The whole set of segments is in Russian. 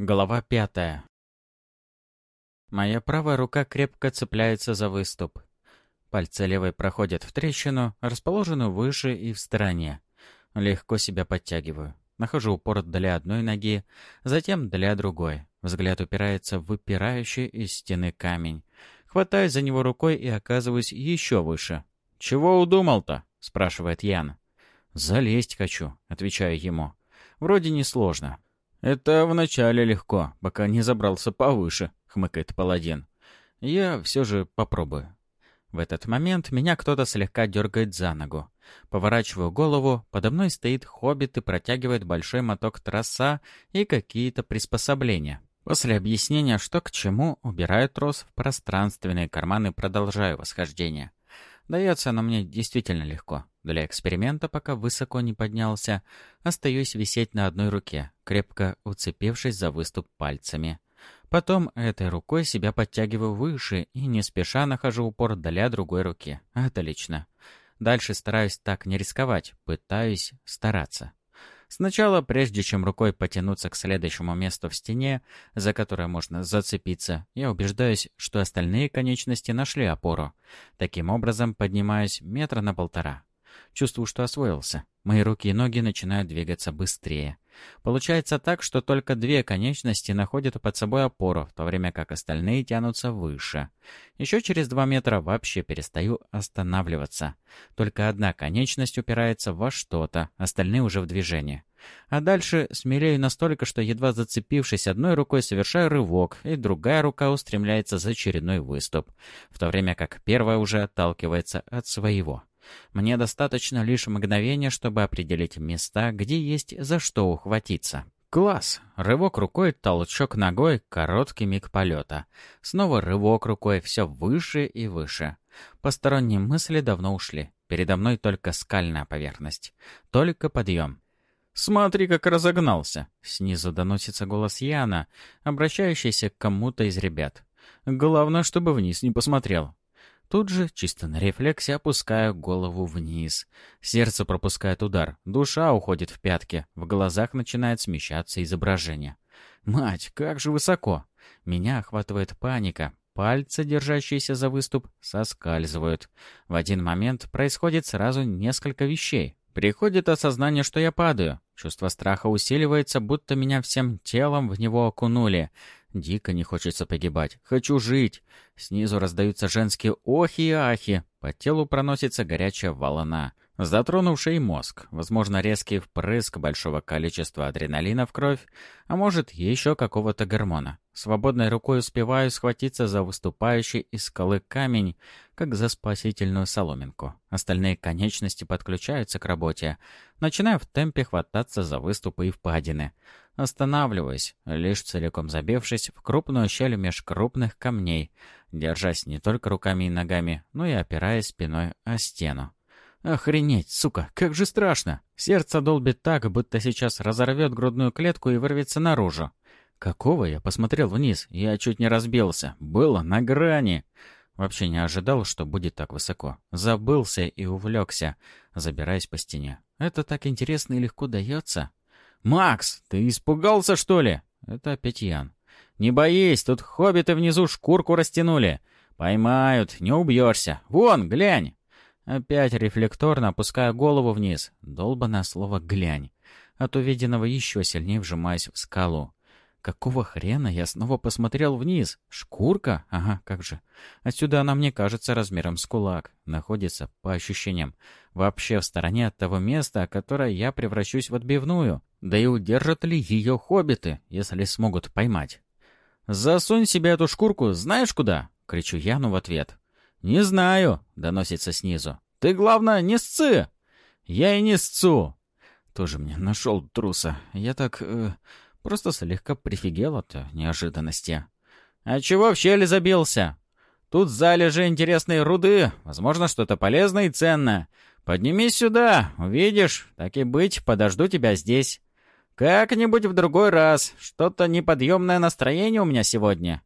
Глава пятая. Моя правая рука крепко цепляется за выступ. Пальцы левой проходят в трещину, расположенную выше и в стороне. Легко себя подтягиваю. Нахожу упор для одной ноги, затем для другой. Взгляд упирается в выпирающий из стены камень. Хватаюсь за него рукой и оказываюсь еще выше. «Чего удумал-то?» — спрашивает Ян. «Залезть хочу», — отвечаю ему. «Вроде несложно. «Это вначале легко, пока не забрался повыше», — хмыкает паладин. «Я все же попробую». В этот момент меня кто-то слегка дергает за ногу. Поворачиваю голову, подо мной стоит хоббит и протягивает большой моток троса и какие-то приспособления. После объяснения, что к чему, убираю трос в пространственные карманы и продолжаю восхождение. Дается оно мне действительно легко. Для эксперимента, пока высоко не поднялся, остаюсь висеть на одной руке, крепко уцепившись за выступ пальцами. Потом этой рукой себя подтягиваю выше и не спеша нахожу упор для другой руки. Отлично. Дальше стараюсь так не рисковать, пытаюсь стараться. Сначала, прежде чем рукой потянуться к следующему месту в стене, за которое можно зацепиться, я убеждаюсь, что остальные конечности нашли опору. Таким образом, поднимаюсь метра на полтора. Чувствую, что освоился. Мои руки и ноги начинают двигаться быстрее. Получается так, что только две конечности находят под собой опору, в то время как остальные тянутся выше. Еще через два метра вообще перестаю останавливаться. Только одна конечность упирается во что-то, остальные уже в движении. А дальше смелею настолько, что едва зацепившись одной рукой, совершаю рывок, и другая рука устремляется за очередной выступ, в то время как первая уже отталкивается от своего. Мне достаточно лишь мгновения, чтобы определить места, где есть за что ухватиться. Класс! Рывок рукой, толчок ногой, короткий миг полета. Снова рывок рукой, все выше и выше. Посторонние мысли давно ушли. Передо мной только скальная поверхность. Только подъем. «Смотри, как разогнался!» Снизу доносится голос Яна, обращающийся к кому-то из ребят. «Главное, чтобы вниз не посмотрел. Тут же, чисто на рефлексе, опускаю голову вниз. Сердце пропускает удар, душа уходит в пятки, в глазах начинает смещаться изображение. Мать, как же высоко! Меня охватывает паника. Пальцы, держащиеся за выступ, соскальзывают. В один момент происходит сразу несколько вещей. Приходит осознание, что я падаю. Чувство страха усиливается, будто меня всем телом в него окунули. Дико не хочется погибать. Хочу жить. Снизу раздаются женские охи и ахи. По телу проносится горячая волна, затронувшая мозг. Возможно, резкий впрыск большого количества адреналина в кровь, а может, еще какого-то гормона. Свободной рукой успеваю схватиться за выступающий из скалы камень, как за спасительную соломинку. Остальные конечности подключаются к работе. Начинаю в темпе хвататься за выступы и впадины. Останавливаюсь, лишь целиком забившись в крупную щель меж крупных камней, держась не только руками и ногами, но и опираясь спиной о стену. Охренеть, сука, как же страшно! Сердце долбит так, будто сейчас разорвет грудную клетку и вырвется наружу. Какого я посмотрел вниз? Я чуть не разбился. Было на грани. Вообще не ожидал, что будет так высоко. Забылся и увлекся, забираясь по стене. Это так интересно и легко дается. «Макс, ты испугался, что ли?» Это опять Ян. «Не боись, тут хоббиты внизу шкурку растянули. Поймают, не убьешься. Вон, глянь!» Опять рефлекторно опуская голову вниз. Долбанное слово «глянь». От увиденного еще сильнее вжимаясь в скалу. Какого хрена я снова посмотрел вниз? Шкурка? Ага, как же. Отсюда она мне кажется размером с кулак. Находится, по ощущениям, вообще в стороне от того места, которое я превращусь в отбивную. Да и удержат ли ее хоббиты, если смогут поймать? «Засунь себе эту шкурку знаешь куда?» — кричу Яну в ответ. «Не знаю», — доносится снизу. «Ты, главное, не сцы!» «Я и не сцу!» Тоже мне нашел труса. Я так... Э, просто слегка прифигел от неожиданности. «А чего в щели забился?» «Тут залежи интересной руды, возможно, что-то полезное и ценное. Поднимись сюда, увидишь. Так и быть, подожду тебя здесь». «Как-нибудь в другой раз. Что-то неподъемное настроение у меня сегодня».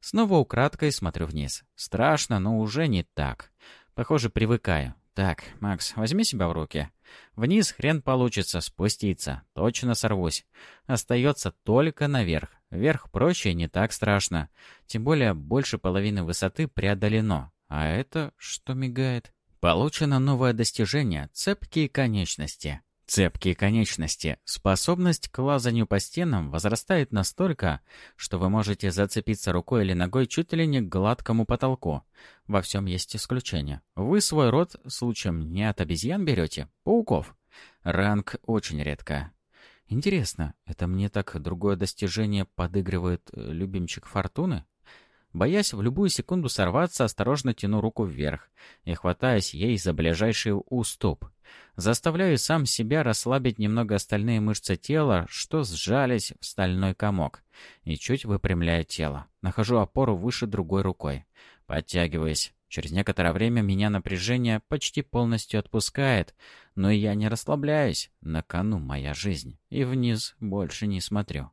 Снова украдкой смотрю вниз. Страшно, но уже не так. Похоже, привыкаю. Так, Макс, возьми себя в руки. Вниз хрен получится, спуститься. Точно сорвусь. Остается только наверх. Вверх проще не так страшно. Тем более больше половины высоты преодолено. А это что мигает? Получено новое достижение — цепкие конечности. Цепкие конечности. Способность к лазанию по стенам возрастает настолько, что вы можете зацепиться рукой или ногой чуть ли не к гладкому потолку. Во всем есть исключение. Вы свой род случаем не от обезьян берете? Пауков. Ранг очень редко. Интересно, это мне так другое достижение подыгрывает э, любимчик Фортуны? Боясь в любую секунду сорваться, осторожно тяну руку вверх и хватаясь ей за ближайший уступ. Заставляю сам себя расслабить немного остальные мышцы тела, что сжались в стальной комок, и чуть выпрямляю тело. Нахожу опору выше другой рукой. Подтягиваясь. Через некоторое время меня напряжение почти полностью отпускает, но я не расслабляюсь. На кону моя жизнь. И вниз больше не смотрю.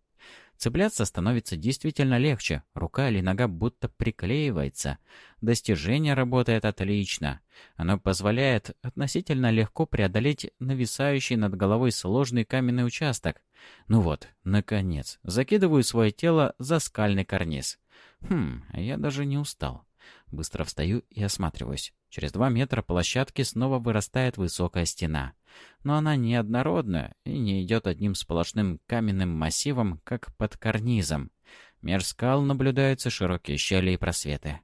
Цепляться становится действительно легче, рука или нога будто приклеивается. Достижение работает отлично. Оно позволяет относительно легко преодолеть нависающий над головой сложный каменный участок. Ну вот, наконец, закидываю свое тело за скальный карниз. Хм, я даже не устал. Быстро встаю и осматриваюсь. Через два метра площадки снова вырастает высокая стена но она неоднородна и не идет одним сплошным каменным массивом, как под карнизом. Меж скал наблюдаются широкие щели и просветы.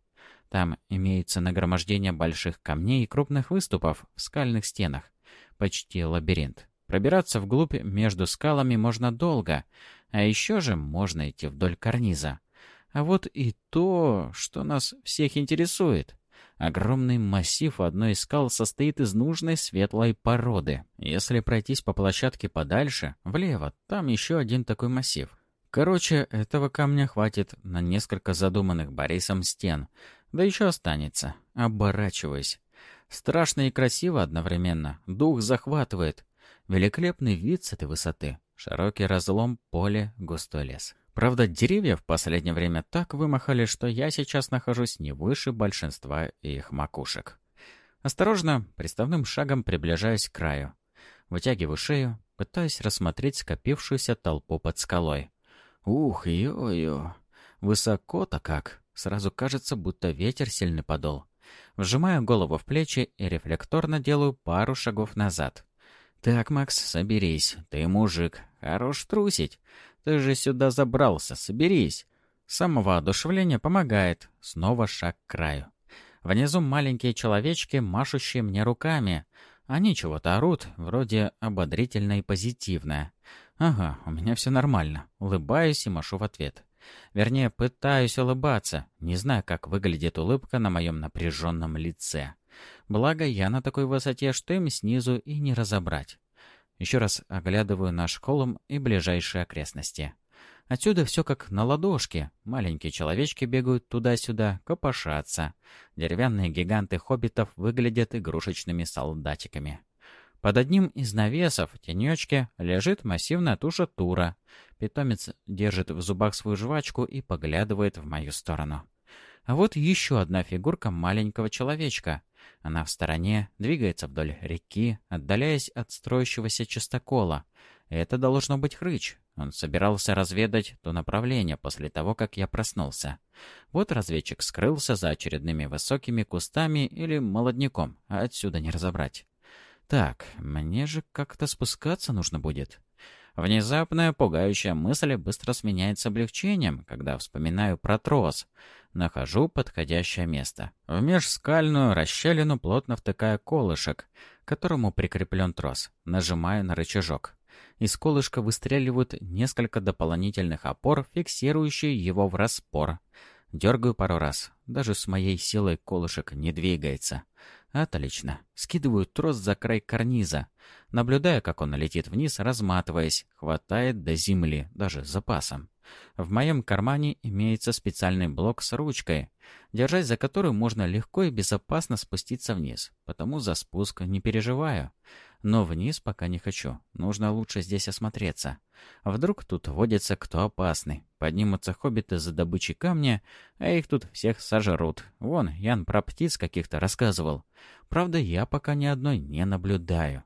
Там имеется нагромождение больших камней и крупных выступов в скальных стенах. Почти лабиринт. Пробираться вглубь между скалами можно долго, а еще же можно идти вдоль карниза. А вот и то, что нас всех интересует. Огромный массив одной из скал состоит из нужной светлой породы. Если пройтись по площадке подальше, влево, там еще один такой массив. Короче, этого камня хватит на несколько задуманных Борисом стен. Да еще останется. Оборачиваясь. Страшно и красиво одновременно. Дух захватывает. Великолепный вид с этой высоты. Широкий разлом, поле, густой лес. Правда, деревья в последнее время так вымахали, что я сейчас нахожусь не выше большинства их макушек. Осторожно, приставным шагом приближаюсь к краю. Вытягиваю шею, пытаюсь рассмотреть скопившуюся толпу под скалой. Ух, ё-ё, высоко-то как. Сразу кажется, будто ветер сильный подол. Вжимаю голову в плечи и рефлекторно делаю пару шагов назад. «Так, Макс, соберись. Ты мужик. Хорош трусить. Ты же сюда забрался, соберись. Самовоодушевление помогает. Снова шаг к краю. Внизу маленькие человечки, машущие мне руками. Они чего-то орут, вроде ободрительно и позитивное. Ага, у меня все нормально. Улыбаюсь и машу в ответ. Вернее, пытаюсь улыбаться, не знаю, как выглядит улыбка на моем напряженном лице. Благо, я на такой высоте, что им снизу и не разобрать. Еще раз оглядываю наш холм и ближайшие окрестности. Отсюда все как на ладошке. Маленькие человечки бегают туда-сюда, копошатся. Деревянные гиганты хоббитов выглядят игрушечными солдатиками. Под одним из навесов, в тенечке, лежит массивная туша тура. Питомец держит в зубах свою жвачку и поглядывает в мою сторону. А вот еще одна фигурка маленького человечка. Она в стороне, двигается вдоль реки, отдаляясь от строящегося частокола. Это должно быть Хрыч. Он собирался разведать то направление после того, как я проснулся. Вот разведчик скрылся за очередными высокими кустами или молодняком, а отсюда не разобрать. Так, мне же как-то спускаться нужно будет. Внезапная пугающая мысль быстро сменяется облегчением, когда вспоминаю про трос. Нахожу подходящее место. В межскальную расщелину плотно втыкая колышек, к которому прикреплен трос. Нажимаю на рычажок. Из колышка выстреливают несколько дополнительных опор, фиксирующие его в распор. Дергаю пару раз. Даже с моей силой колышек не двигается. Отлично. Скидываю трос за край карниза. Наблюдая, как он летит вниз, разматываясь, хватает до земли, даже с запасом. В моем кармане имеется специальный блок с ручкой, держась за которую можно легко и безопасно спуститься вниз, потому за спуск не переживаю. Но вниз пока не хочу, нужно лучше здесь осмотреться. Вдруг тут водится кто опасный, Поднимутся хоббиты за добычей камня, а их тут всех сожрут. Вон, Ян про птиц каких-то рассказывал. Правда, я пока ни одной не наблюдаю.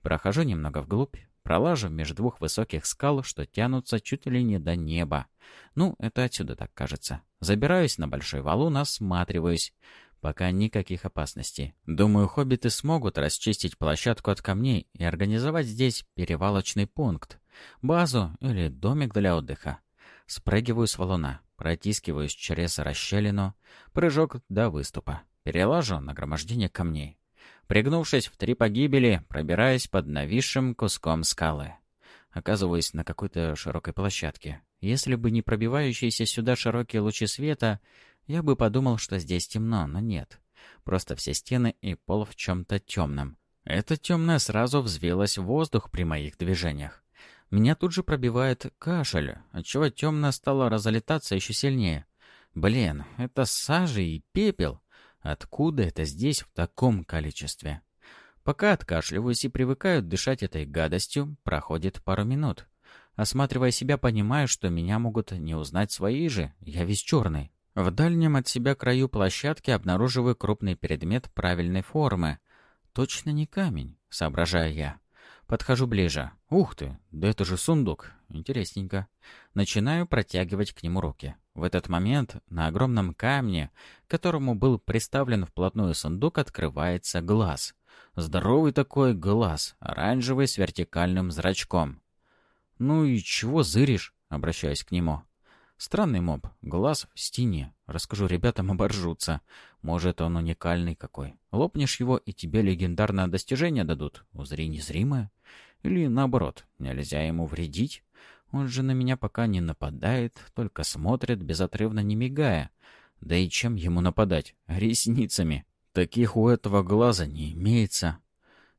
Прохожу немного вглубь, пролажу между двух высоких скал, что тянутся чуть ли не до неба. Ну, это отсюда так кажется. Забираюсь на большой валун, осматриваюсь. Пока никаких опасностей. Думаю, хоббиты смогут расчистить площадку от камней и организовать здесь перевалочный пункт, базу или домик для отдыха. Спрыгиваю с валуна, протискиваюсь через расщелину, прыжок до выступа. Перелажу нагромождение камней. Пригнувшись в три погибели, пробираюсь под нависшим куском скалы. Оказываюсь на какой-то широкой площадке. Если бы не пробивающиеся сюда широкие лучи света, я бы подумал, что здесь темно, но нет. Просто все стены и пол в чем-то темном. Это темное сразу взвилось в воздух при моих движениях. Меня тут же пробивает кашель, отчего темное стало разлетаться еще сильнее. Блин, это сажа и пепел. Откуда это здесь в таком количестве? Пока откашливаюсь и привыкаю дышать этой гадостью, проходит пару минут. Осматривая себя, понимаю, что меня могут не узнать свои же, я весь черный. В дальнем от себя краю площадки обнаруживаю крупный предмет правильной формы. Точно не камень, соображаю я. Подхожу ближе. Ух ты, да это же сундук. Интересненько. Начинаю протягивать к нему руки. В этот момент на огромном камне, которому был приставлен вплотную сундук, открывается глаз. Здоровый такой глаз, оранжевый с вертикальным зрачком. «Ну и чего зыришь?» — обращаюсь к нему. Странный моб. Глаз в стене. Расскажу ребятам, оборжутся. Может, он уникальный какой. Лопнешь его, и тебе легендарное достижение дадут. Узри незримое. Или наоборот, нельзя ему вредить. Он же на меня пока не нападает, только смотрит, безотрывно не мигая. Да и чем ему нападать? Ресницами. Таких у этого глаза не имеется.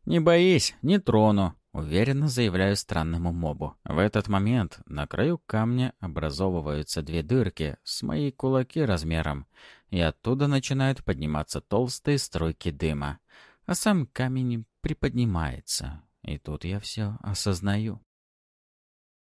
«Не боись, не трону», Уверенно заявляю странному мобу. В этот момент на краю камня образовываются две дырки с моей кулаки размером, и оттуда начинают подниматься толстые струйки дыма, а сам камень приподнимается. И тут я все осознаю.